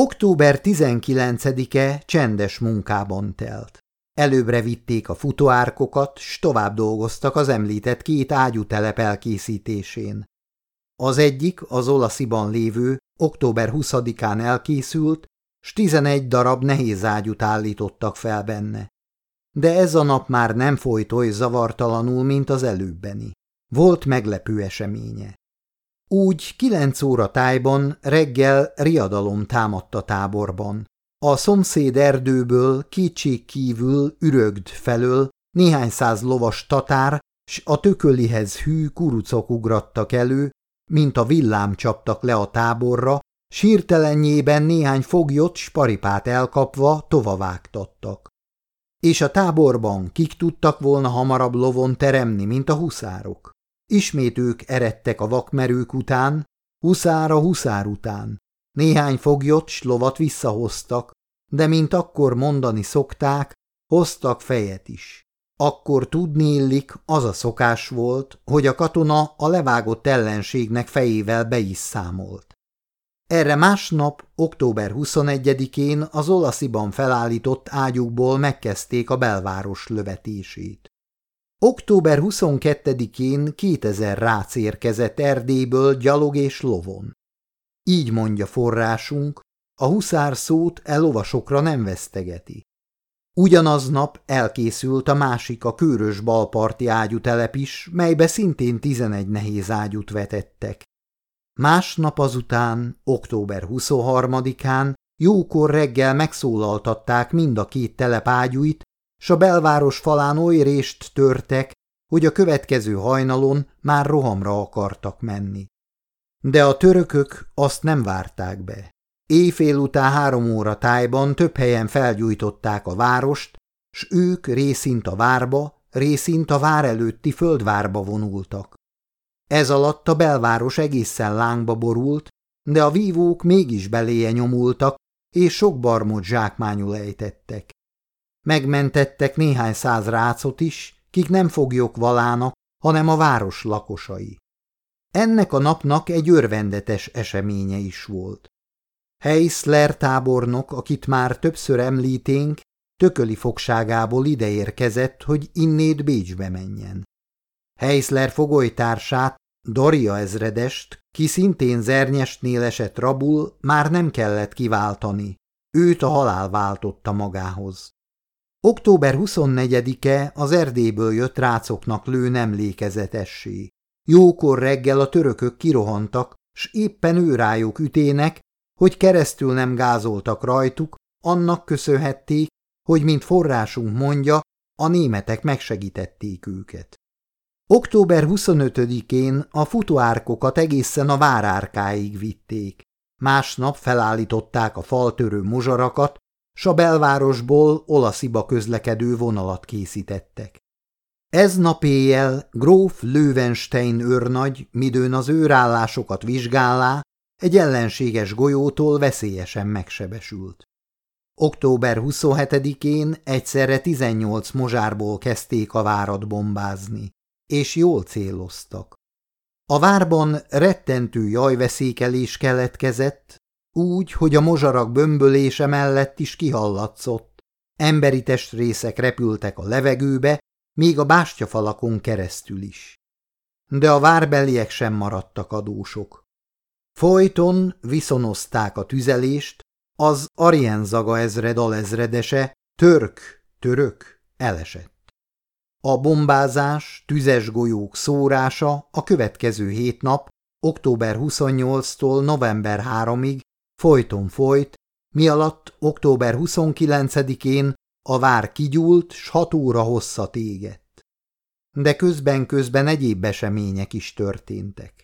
Október 19-e csendes munkában telt. Előbbre vitték a futóárkokat, s tovább dolgoztak az említett két ágyútelep elkészítésén. Az egyik, az olasziban lévő, október 20-án elkészült, s 11 darab nehéz ágyút állítottak fel benne. De ez a nap már nem folyt oly zavartalanul, mint az előbbeni. Volt meglepő eseménye. Úgy kilenc óra tájban reggel riadalom támadt a táborban. A szomszéd erdőből kétség kívül ürögd felől néhány száz lovas tatár, s a tökölihez hű kurucok ugrattak elő, mint a villám csaptak le a táborra, sírtelenjében néhány foglyot sparipát elkapva tovavágtattak. És a táborban kik tudtak volna hamarabb lovon teremni, mint a huszárok? Ismét ők eredtek a vakmerők után, huszár a huszár után. Néhány foglyot s lovat visszahoztak, de mint akkor mondani szokták, hoztak fejet is. Akkor tudni illik, az a szokás volt, hogy a katona a levágott ellenségnek fejével be is számolt. Erre másnap, október 21-én az olasziban felállított ágyukból megkezdték a belváros lövetését. Október 22-én 2000 rác érkezett Erdélyből gyalog és lovon. Így mondja forrásunk, a huszár szót elovasokra nem vesztegeti. Ugyanaznap elkészült a másik a kőrös balparti ágyutelep is, melybe szintén 11 nehéz ágyút vetettek. Másnap azután, október 23-án jókor reggel megszólaltatták mind a két telep ágyúit, s a belváros falán oly rést törtek, hogy a következő hajnalon már rohamra akartak menni. De a törökök azt nem várták be. Éjfél után három óra tájban több helyen felgyújtották a várost, s ők részint a várba, részint a vár előtti földvárba vonultak. Ez alatt a belváros egészen lángba borult, de a vívók mégis beléje nyomultak, és sok barmot zsákmányul ejtettek. Megmentettek néhány száz rácot is, kik nem foglyok valának, hanem a város lakosai. Ennek a napnak egy örvendetes eseménye is volt. Heisler tábornok, akit már többször említénk, tököli fogságából ideérkezett, hogy innét Bécsbe menjen. Heisler fogolytársát, Daria ezredest, ki szintén zernyestnél esett rabul, már nem kellett kiváltani. Őt a halál váltotta magához. Október 24-e az Erdélyből jött rácoknak lőn emlékezetessé. Jókor reggel a törökök kirohantak, s éppen ő rájuk ütének, hogy keresztül nem gázoltak rajtuk, annak köszönhették, hogy, mint forrásunk mondja, a németek megsegítették őket. Október 25-én a futóárkokat egészen a várárkáig vitték. Másnap felállították a faltörő mozsarakat, s a belvárosból olasziba közlekedő vonalat készítettek. Ez nap éjjel gróf Löwenstein őrnagy, midőn az őrállásokat vizsgálá, egy ellenséges golyótól veszélyesen megsebesült. Október 27-én egyszerre 18 mozsárból kezdték a várat bombázni, és jól céloztak. A várban rettentő jajveszékelés keletkezett, úgy, hogy a mozsarak bömbölése mellett is kihallatszott. Emberi testrészek repültek a levegőbe, még a bástyafalakon keresztül is. De a várbeliek sem maradtak adósok. Folyton viszonozták a tüzelést, az Arienzaga ezred alezredese, török, török, elesett. A bombázás, tüzes golyók szórása a következő hét nap, október 28-tól november 3-ig folyton folyt, mi alatt október 29-én a vár kigyúlt, s hat óra hossza égett. De közben-közben egyéb események is történtek.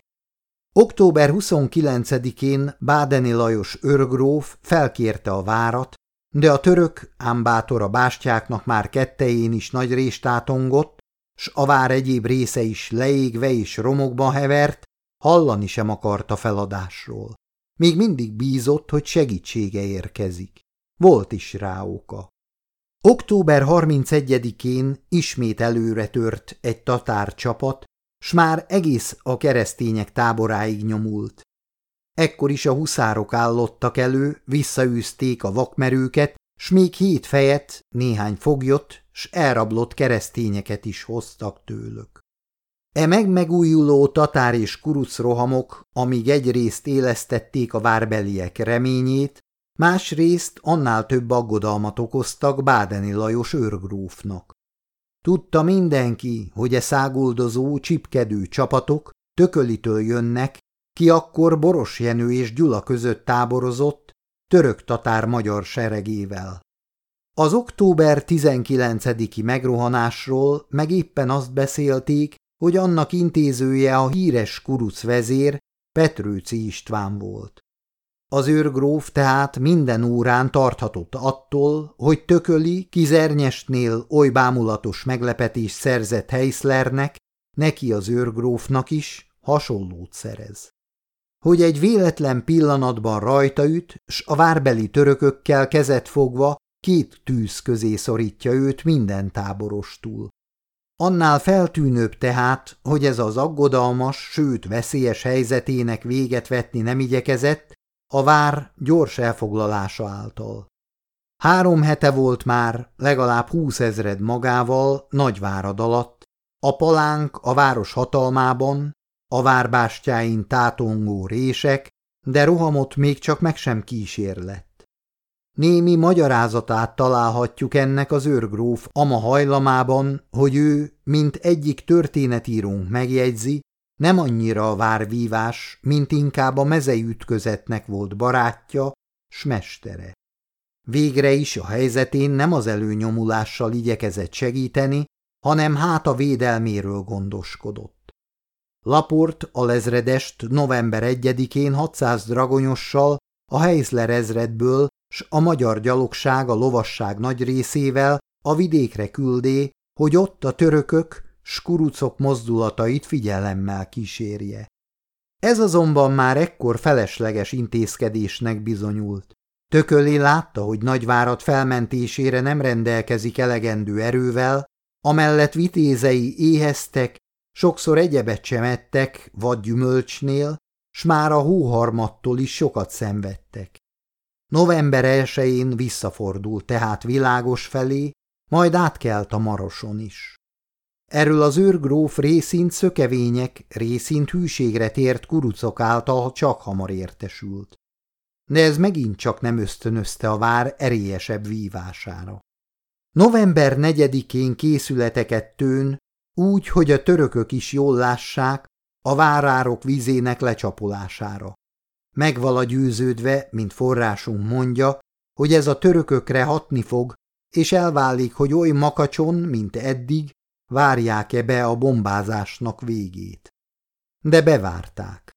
Október 29-én Bádeni Lajos őrgróf felkérte a várat, de a török, ámbátor a bástyáknak már kettején is nagy rést átongott, s a vár egyéb része is leégve és romokban hevert, hallani sem akarta feladásról. Még mindig bízott, hogy segítsége érkezik. Volt is rá oka. Október 31-én ismét előre tört egy tatár csapat, s már egész a keresztények táboráig nyomult. Ekkor is a huszárok állottak elő, visszaűzték a vakmerőket, s még hét fejet, néhány foglyot, s elrablott keresztényeket is hoztak tőlük. E meg-megújuló tatár és kuruc rohamok, amíg egyrészt élesztették a várbeliek reményét, másrészt annál több aggodalmat okoztak Bádeni Lajos őrgrófnak. Tudta mindenki, hogy e száguldozó, csipkedő csapatok tökölitől jönnek, ki akkor Boros Jenő és Gyula között táborozott, török-tatár magyar seregével. Az október 19-i megrohanásról meg éppen azt beszélték, hogy annak intézője a híres kuruc vezér Petrőci István volt. Az őrgróf tehát minden órán tarthatott attól, hogy tököli kizernyesnél oly bámulatos meglepetés szerzett Heislernek, neki az őrgrófnak is hasonlót szerez. Hogy egy véletlen pillanatban rajta üt, s a várbeli törökökkel kezet fogva két tűz közé szorítja őt minden táborostul. Annál feltűnőbb tehát, hogy ez az aggodalmas, sőt veszélyes helyzetének véget vetni nem igyekezett, a vár gyors elfoglalása által. Három hete volt már, legalább húszezred magával, nagyvárad alatt, a palánk a város hatalmában, a várbástyáin tátongó rések, de rohamot még csak meg sem kísérlett. Némi magyarázatát találhatjuk ennek az őrgróf ama hajlamában, hogy ő, mint egyik történetírónk megjegyzi, nem annyira a várvívás, mint inkább a mezei ütközetnek volt barátja, s mestere. Végre is a helyzetén nem az előnyomulással igyekezett segíteni, hanem hát a védelméről gondoskodott. Laport a lezredest november 1-én 600 dragonyossal a Heisler ezredből s a magyar gyalogság a lovasság nagy részével a vidékre küldé, hogy ott a törökök, skurucok mozdulatait figyelemmel kísérje. Ez azonban már ekkor felesleges intézkedésnek bizonyult. Tököli látta, hogy nagyvárat felmentésére nem rendelkezik elegendő erővel, amellett vitézei éheztek, sokszor egyebet sem ettek, vagy gyümölcsnél, s már a hóharmattól is sokat szenvedtek. November elsején visszafordult tehát világos felé, majd átkelt a Maroson is. Erről az őrgróf részint szökevények, részint hűségre tért kurucok által csak hamar értesült. De ez megint csak nem ösztönözte a vár erélyesebb vívására. November negyedikén készületeket tőn, úgy, hogy a törökök is jól lássák, a várárok vízének lecsapolására. Megvala győződve, mint forrásunk mondja, hogy ez a törökökre hatni fog, és elválik, hogy oly makacson, mint eddig, várják-e be a bombázásnak végét. De bevárták.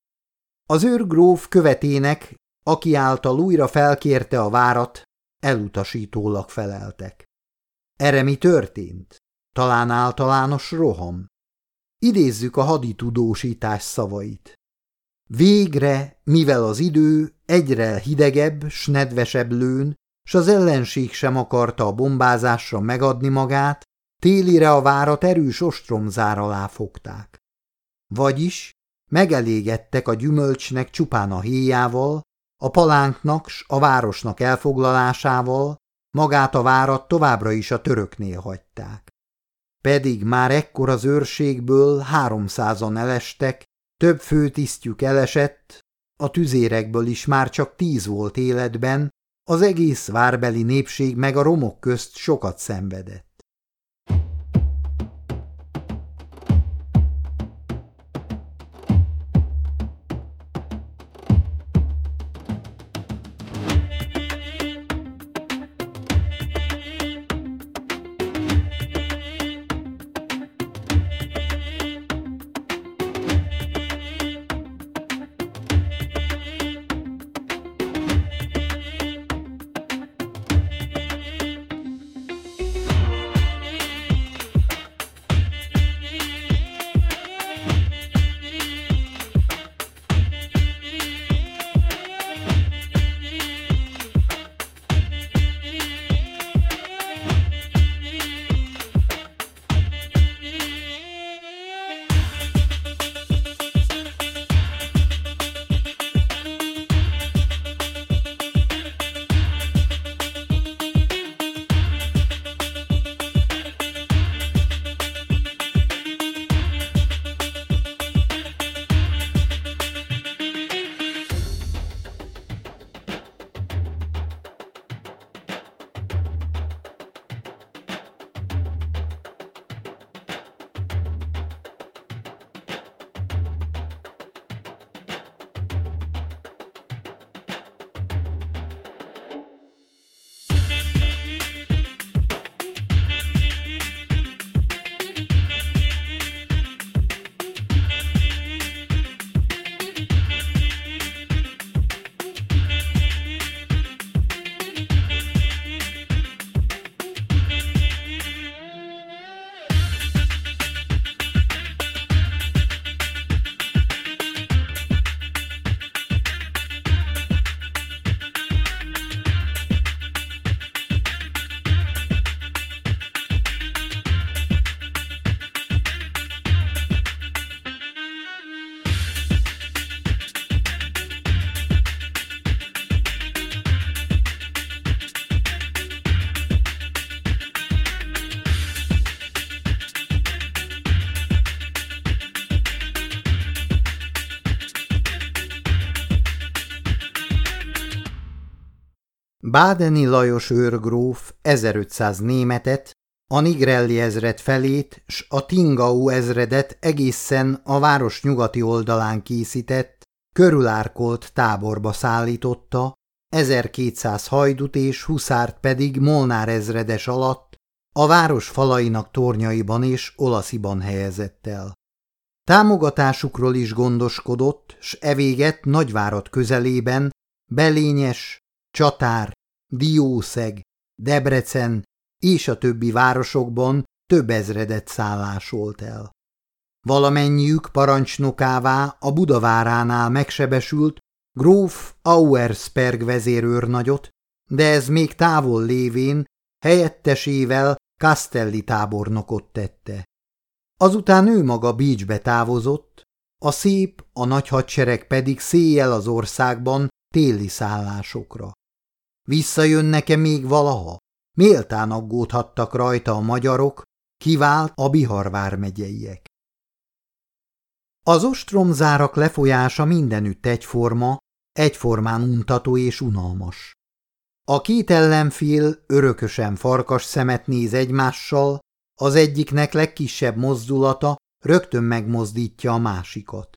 Az őrgróf követének, aki által újra felkérte a várat, elutasítólag feleltek. Erre mi történt? Talán általános roham. Idézzük a haditudósítás szavait. Végre, mivel az idő egyre hidegebb, s nedvesebb lőn, s az ellenség sem akarta a bombázásra megadni magát, télire a várat erős ostromzár alá fogták. Vagyis megelégedtek a gyümölcsnek csupán a héjával, a palánknak s a városnak elfoglalásával, magát a várat továbbra is a töröknél hagyták. Pedig már ekkor az őrségből háromszázan elestek, több főtisztjük elesett, a tüzérekből is már csak tíz volt életben, az egész várbeli népség meg a romok közt sokat szenvedett. Bádeni Lajos őrgróf 1500 németet, a Nigrelli ezred felét s a Tingau ezredet egészen a város nyugati oldalán készített, körülárkolt táborba szállította, 1200 hajdut és huszárt pedig Molnár ezredes alatt a város falainak tornyaiban és olasziban helyezett el. Támogatásukról is gondoskodott, s evéget Nagyvárat közelében Belényes, Csatár, Diószeg, Debrecen és a többi városokban több ezredet szállásolt el. Valamennyiük parancsnokává a Budaváránál megsebesült gróf Auersperg vezérőrnagyot, de ez még távol lévén helyettesével Castelli tábornokot tette. Azután ő maga Bécsbe távozott, a szép, a nagy hadsereg pedig széjjel az országban téli szállásokra. Visszajönnek-e még valaha? Méltán aggódhattak rajta a magyarok, kivált a Bihar vármegyeiek. Az ostromzárak lefolyása mindenütt egyforma, egyformán untató és unalmas. A két ellenfél örökösen farkas szemet néz egymással, az egyiknek legkisebb mozdulata rögtön megmozdítja a másikat.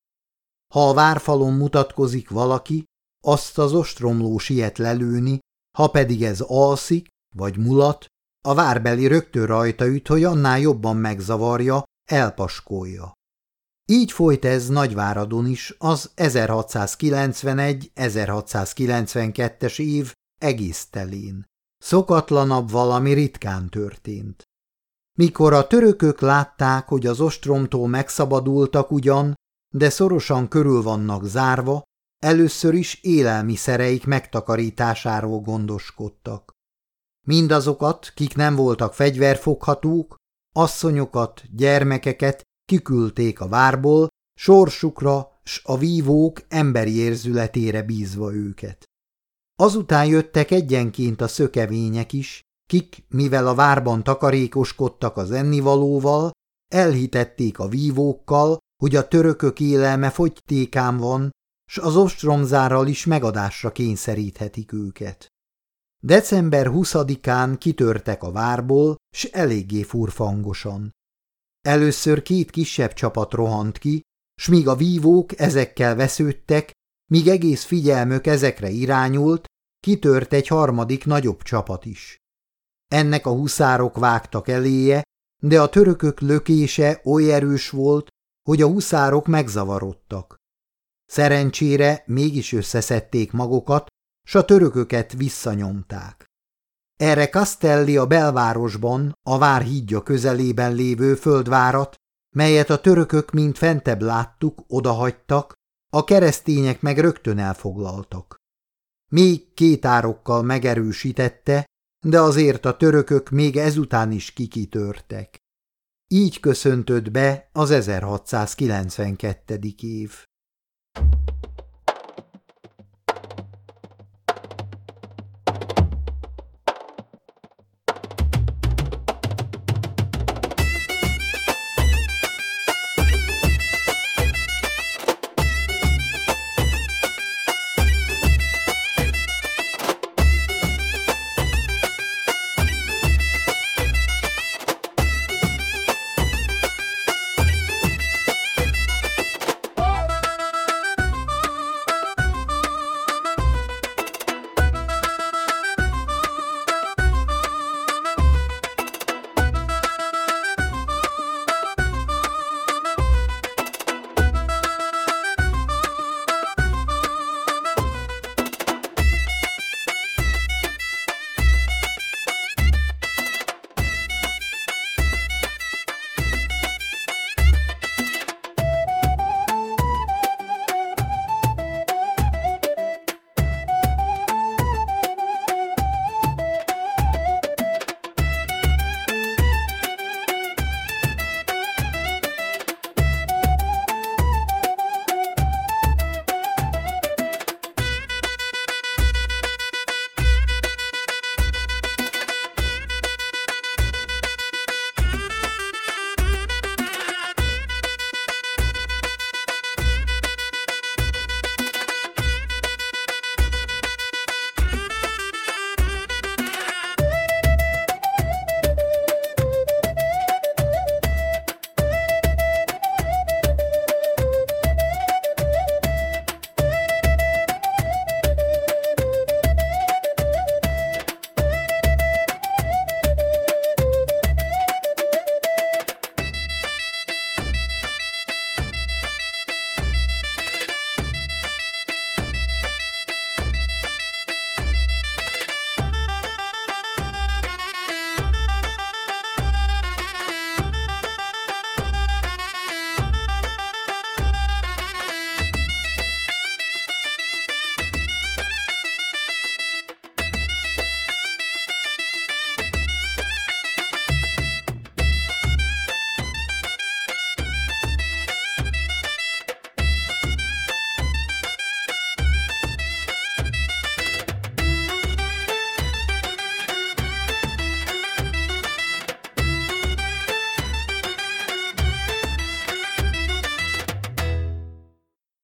Ha a várfalon mutatkozik valaki, azt az ostromló siet lelőni, ha pedig ez alszik, vagy mulat, a várbeli rögtön rajta üt, hogy annál jobban megzavarja, elpaskolja. Így folyt ez Nagyváradon is az 1691-1692-es év egész telén. Szokatlanabb valami ritkán történt. Mikor a törökök látták, hogy az ostromtól megszabadultak ugyan, de szorosan körül vannak zárva, először is élelmiszereik megtakarításáról gondoskodtak. Mindazokat, kik nem voltak fegyverfoghatók, asszonyokat, gyermekeket kiküldték a várból, sorsukra s a vívók emberi érzületére bízva őket. Azután jöttek egyenként a szökevények is, kik, mivel a várban takarékoskodtak az ennivalóval, elhitették a vívókkal, hogy a törökök élelme fogytékán van, s az ostromzárral is megadásra kényszeríthetik őket. December 20-án kitörtek a várból, s eléggé furfangosan. Először két kisebb csapat rohant ki, s míg a vívók ezekkel vesződtek, míg egész figyelmök ezekre irányult, kitört egy harmadik nagyobb csapat is. Ennek a huszárok vágtak eléje, de a törökök lökése oly erős volt, hogy a huszárok megzavarodtak. Szerencsére mégis összeszedték magukat, s a törököket visszanyomták. Erre Castelli a belvárosban, a vár közelében lévő földvárat, melyet a törökök mint fentebb láttuk, odahagytak, a keresztények meg rögtön elfoglaltak. Még két árokkal megerősítette, de azért a törökök még ezután is kikitörtek. Így köszöntött be az 1692. év.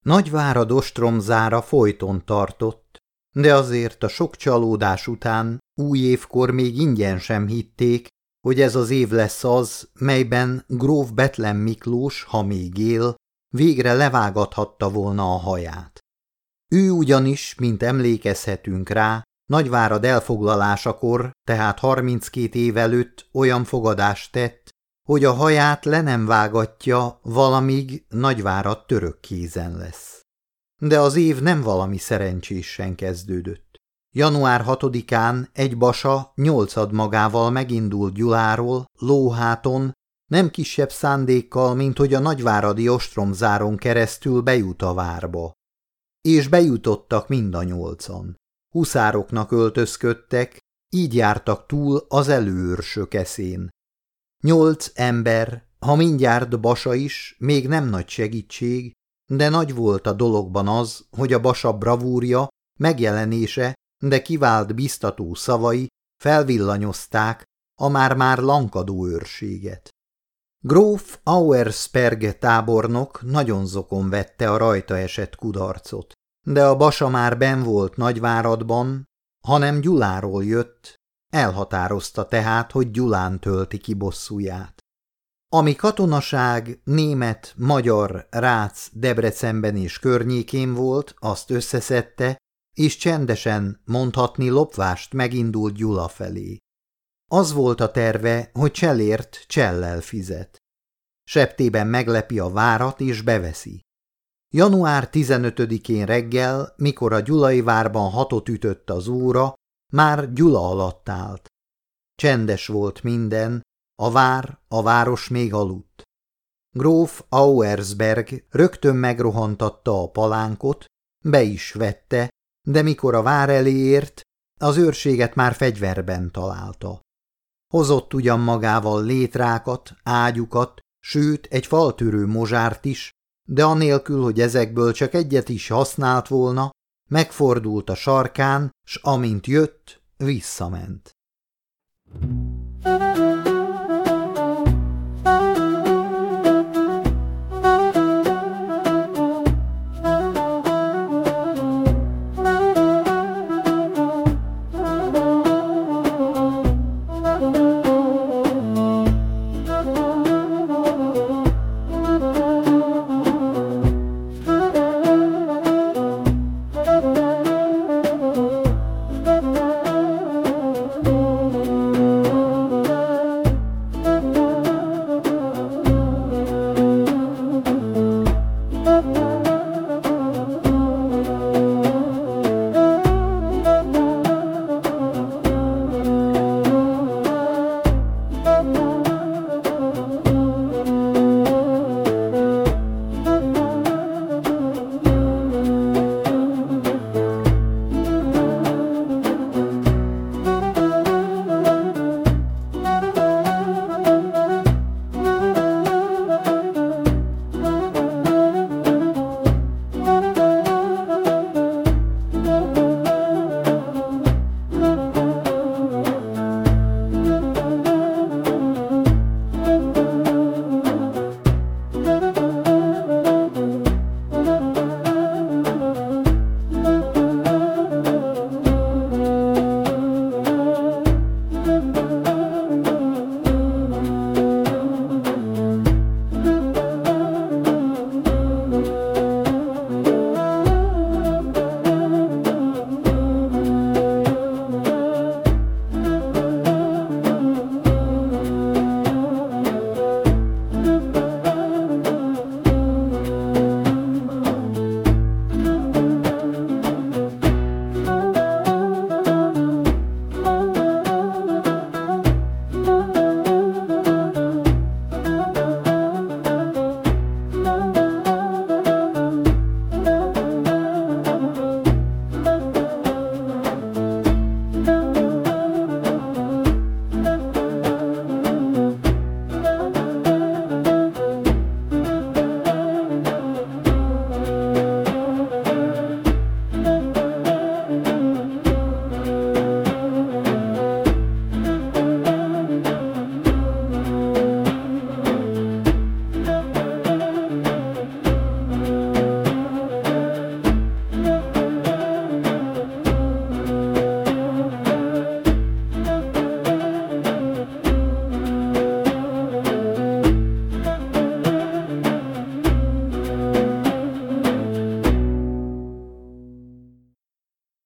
Nagyvárad ostromzára folyton tartott, de azért a sok csalódás után új évkor még ingyen sem hitték, hogy ez az év lesz az, melyben gróf Betlen Miklós, ha még él, végre levágathatta volna a haját. Ő ugyanis, mint emlékezhetünk rá, Nagyvárad elfoglalásakor, tehát 32 év előtt olyan fogadást tett, hogy a haját le nem vágatja, valamíg Nagyvárad török kézen lesz. De az év nem valami szerencsésen kezdődött. Január 6-án egy basa nyolcad magával megindult Gyuláról, lóháton, nem kisebb szándékkal, mint hogy a nagyváradi ostromzáron keresztül bejut a várba. És bejutottak mind a nyolcan. Huszároknak öltözködtek, így jártak túl az előőrsök eszén. Nyolc ember, ha mindjárt basa is, még nem nagy segítség, de nagy volt a dologban az, hogy a basa bravúrja, megjelenése, de kivált biztató szavai felvillanyozták a már-már lankadó őrséget. Gróf Auersperge tábornok nagyon zokon vette a rajta esett kudarcot, de a basa már ben volt Nagyváradban, hanem Gyuláról jött, elhatározta tehát, hogy Gyulán tölti ki bosszúját. Ami katonaság német, magyar, rác, Debrecenben és környékén volt, azt összeszedte, és csendesen, mondhatni lopvást megindult Gyula felé. Az volt a terve, hogy cselért csellel fizet. Septében meglepi a várat és beveszi. Január 15-én reggel, mikor a Gyulai várban hatot ütött az óra, már Gyula alatt állt. Csendes volt minden, a vár, a város még aludt. Gróf Auersberg rögtön megrohantatta a palánkot, be is vette, de mikor a vár elé ért, az őrséget már fegyverben találta. Hozott ugyan magával létrákat, ágyukat, sőt egy faltörő mozsárt is, de anélkül, hogy ezekből csak egyet is használt volna, megfordult a sarkán, s amint jött, visszament.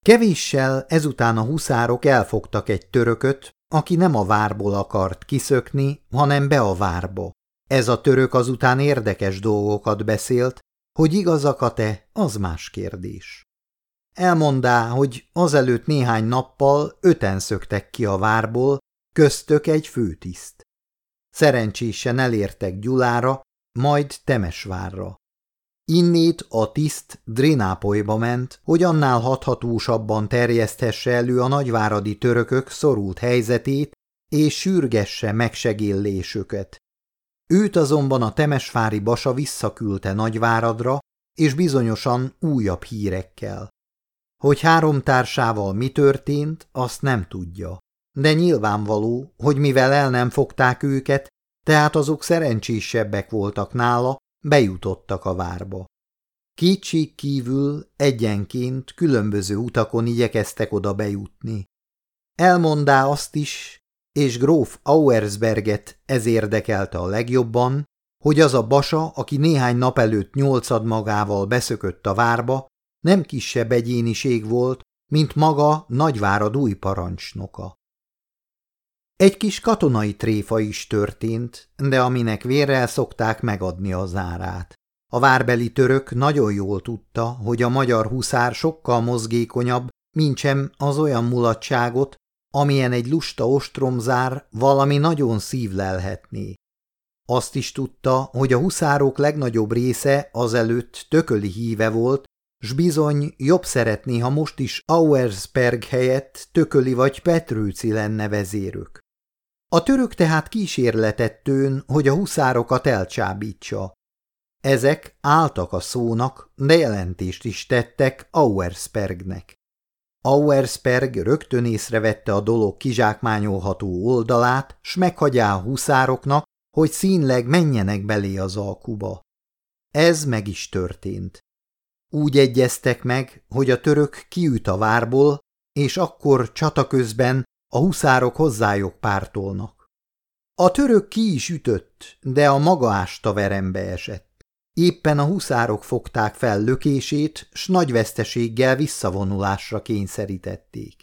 Kevéssel ezután a huszárok elfogtak egy törököt, aki nem a várból akart kiszökni, hanem be a várba. Ez a török azután érdekes dolgokat beszélt, hogy igazakat-e, az más kérdés. Elmondá, hogy azelőtt néhány nappal öten szöktek ki a várból, köztök egy főtiszt. Szerencsésen elértek Gyulára, majd Temesvárra. Innét a tiszt Drénápolyba ment, hogy annál hathatósabban terjeszthesse elő a nagyváradi törökök szorult helyzetét, és sürgesse megsegillésüket. Őt azonban a temesvári basa visszaküldte Nagyváradra, és bizonyosan újabb hírekkel. Hogy három társával mi történt, azt nem tudja. De nyilvánvaló, hogy mivel el nem fogták őket, tehát azok szerencsésebbek voltak nála, bejutottak a várba. Kétség kívül egyenként különböző utakon igyekeztek oda bejutni. Elmondá azt is, és gróf Auersberget ez érdekelte a legjobban, hogy az a basa, aki néhány nap előtt nyolcad magával beszökött a várba, nem kisebb egyéniség volt, mint maga Nagyvárad új parancsnoka. Egy kis katonai tréfa is történt, de aminek vérrel szokták megadni a zárát. A várbeli török nagyon jól tudta, hogy a magyar huszár sokkal mozgékonyabb, mintsem az olyan mulatságot, amilyen egy lusta ostromzár valami nagyon szívlelhetné. Azt is tudta, hogy a huszárok legnagyobb része azelőtt tököli híve volt, s bizony jobb szeretné, ha most is Auersperg helyett tököli vagy Petrőci lenne vezérük. A török tehát kísérletet tőn, hogy a huszárokat elcsábítsa. Ezek álltak a szónak, de jelentést is tettek Auerspergnek. Auersperg rögtön észrevette a dolog kizsákmányolható oldalát, s meghagyá a huszároknak, hogy színleg menjenek belé az alkuba. Ez meg is történt. Úgy egyeztek meg, hogy a török kiüt a várból, és akkor csata közben a huszárok hozzájuk pártolnak. A török ki is ütött, de a maga ásta verembe esett. Éppen a huszárok fogták fel lökését, s nagy veszteséggel visszavonulásra kényszerítették.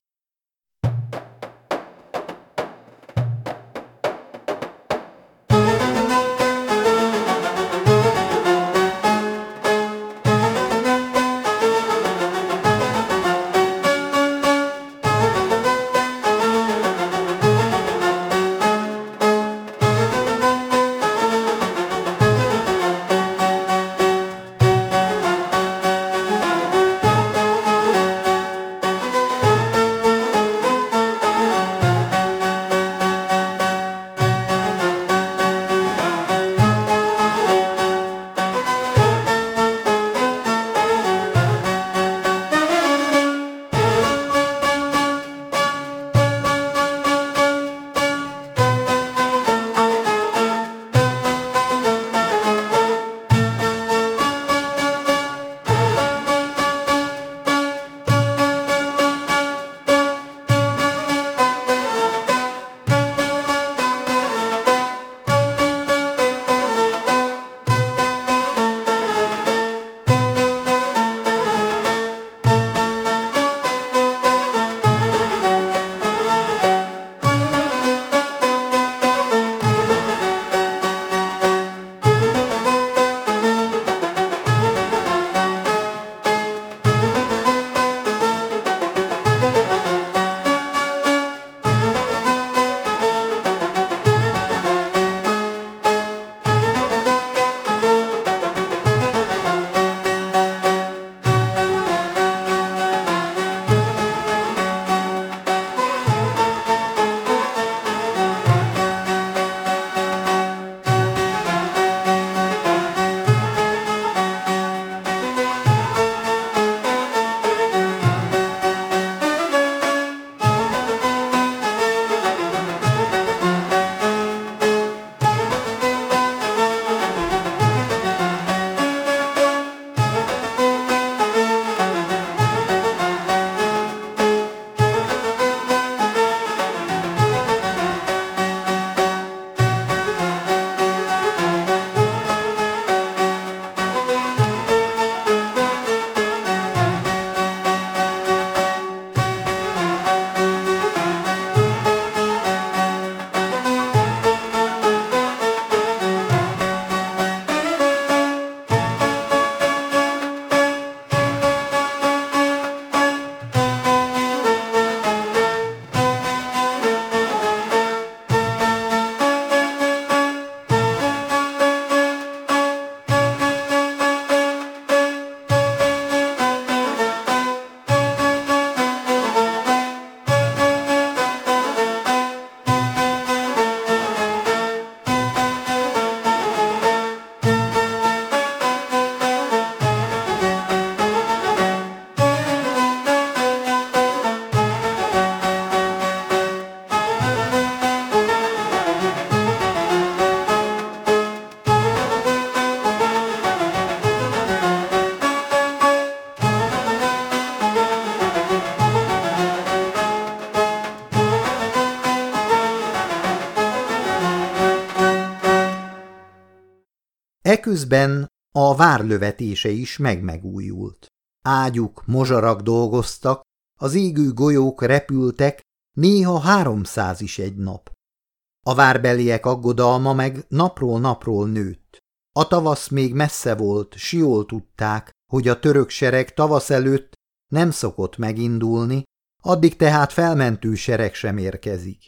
Eközben a várlövetése is megmegújult. Ágyuk, mozsarak dolgoztak, az égő golyók repültek, néha háromszáz is egy nap. A várbeliek aggodalma meg napról napról nőtt. A tavasz még messze volt, s jól tudták, hogy a török sereg tavasz előtt nem szokott megindulni, addig tehát felmentő sereg sem érkezik.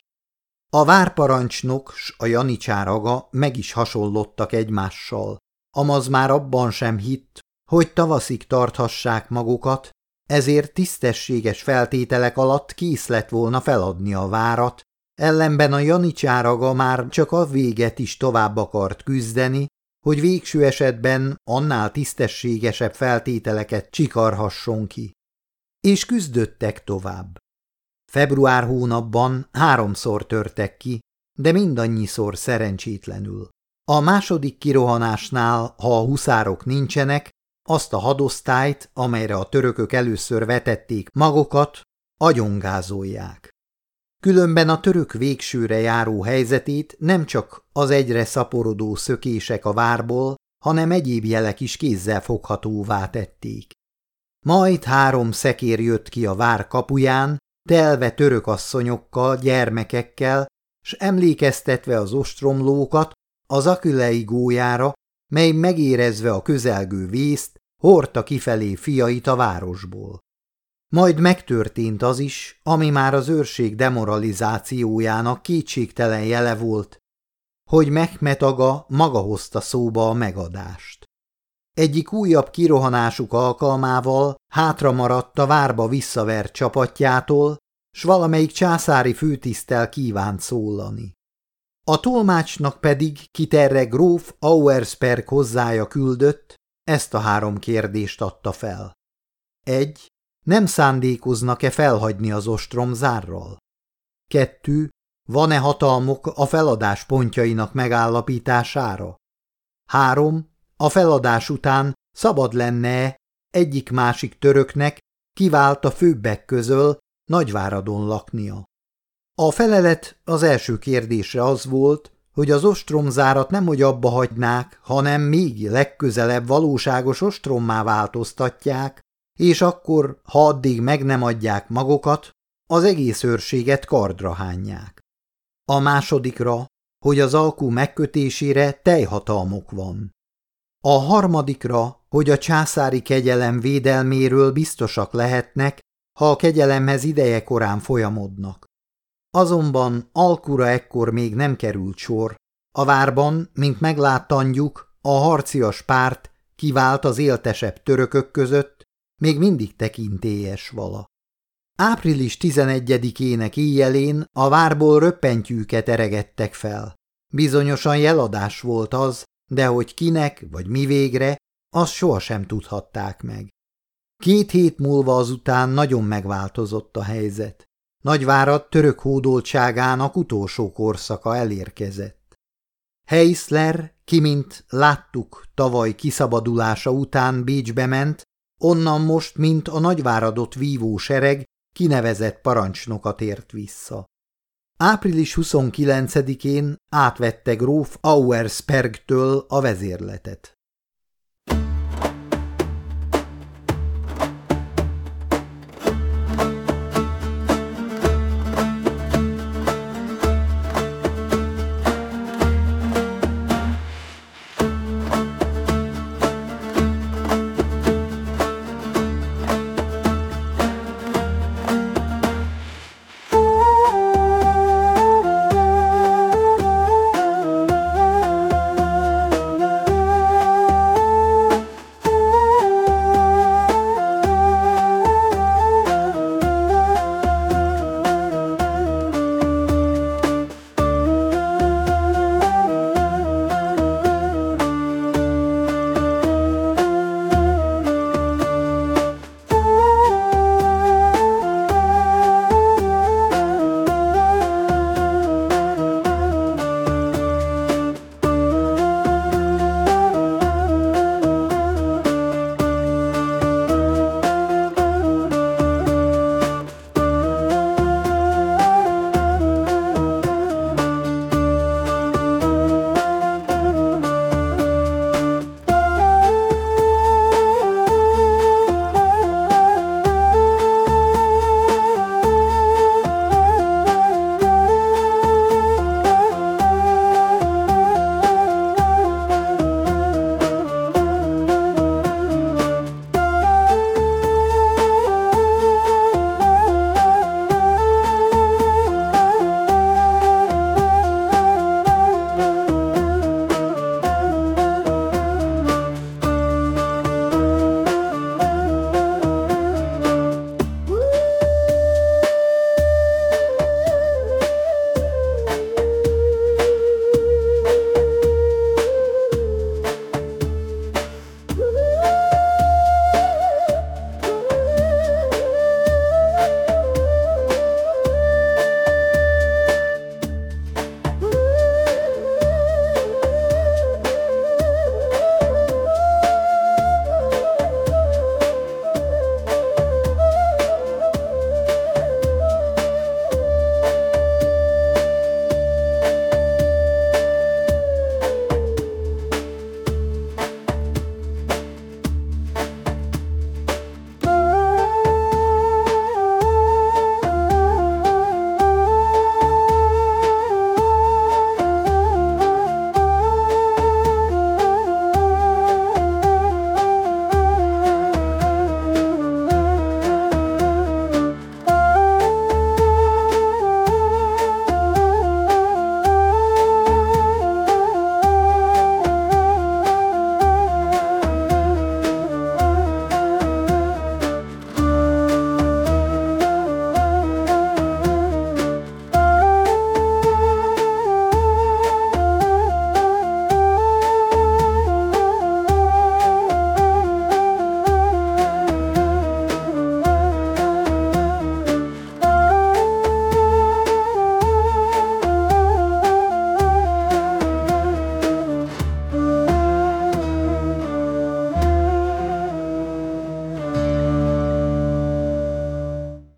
A várparancsnok s a janicsáraga meg is hasonlottak egymással. Amaz már abban sem hitt, hogy tavaszig tarthassák magukat, ezért tisztességes feltételek alatt kész lett volna feladni a várat, ellenben a janicsáraga már csak a véget is tovább akart küzdeni, hogy végső esetben annál tisztességesebb feltételeket csikarhasson ki. És küzdöttek tovább. Február hónapban háromszor törtek ki, de mindannyiszor szerencsétlenül. A második kirohanásnál, ha a huszárok nincsenek, azt a hadosztályt, amelyre a törökök először vetették magukat, agyongázolják. Különben a török végsőre járó helyzetét nem csak az egyre szaporodó szökések a várból, hanem egyéb jelek is kézzel foghatóvá tették. Majd három szekér jött ki a vár kapuján, telve török asszonyokkal, gyermekekkel, s emlékeztetve az ostromlókat az akülei gójára, mely megérezve a közelgő vészt, hordta kifelé fiait a városból. Majd megtörtént az is, ami már az őrség demoralizációjának kétségtelen jele volt, hogy Mehmet aga maga hozta szóba a megadást. Egyik újabb kirohanásuk alkalmával hátra maradt a várba visszavert csapatjától, s valamelyik császári főtisztel kívánt szólani. A tolmácsnak pedig kiterre gróf Auersperg hozzája küldött, ezt a három kérdést adta fel. Egy. Nem szándékoznak-e felhagyni az ostrom zárral? Kettő. Van-e hatalmuk a feladás pontjainak megállapítására? Három. A feladás után szabad lenne-e egyik-másik töröknek kivált a főbbek közöl Nagyváradon laknia? A felelet az első kérdésre az volt, hogy az ostromzárat nemhogy abba hagynák, hanem még legközelebb valóságos ostrommá változtatják, és akkor, ha addig meg nem adják magukat, az egész őrséget kardra hányják. A másodikra, hogy az alkú megkötésére teljhatalmuk van. A harmadikra, hogy a császári kegyelem védelméről biztosak lehetnek, ha a kegyelemhez ideje korán folyamodnak. Azonban Alkura ekkor még nem került sor. A várban, mint meglátandjuk, a harcias párt kivált az éltesebb törökök között, még mindig tekintélyes vala. Április 11-ének éjjelén a várból röppentyűket eregettek fel. Bizonyosan jeladás volt az, de hogy kinek vagy mi végre, azt sohasem tudhatták meg. Két hét múlva azután nagyon megváltozott a helyzet. Nagyvárad török hódoltságának utolsó korszaka elérkezett. Heisler, ki mint láttuk, tavaly kiszabadulása után Bécsbe ment, onnan most, mint a nagyváradot vívó sereg, kinevezett parancsnokat ért vissza. Április 29-én átvette gróf Auerspergtől a vezérletet.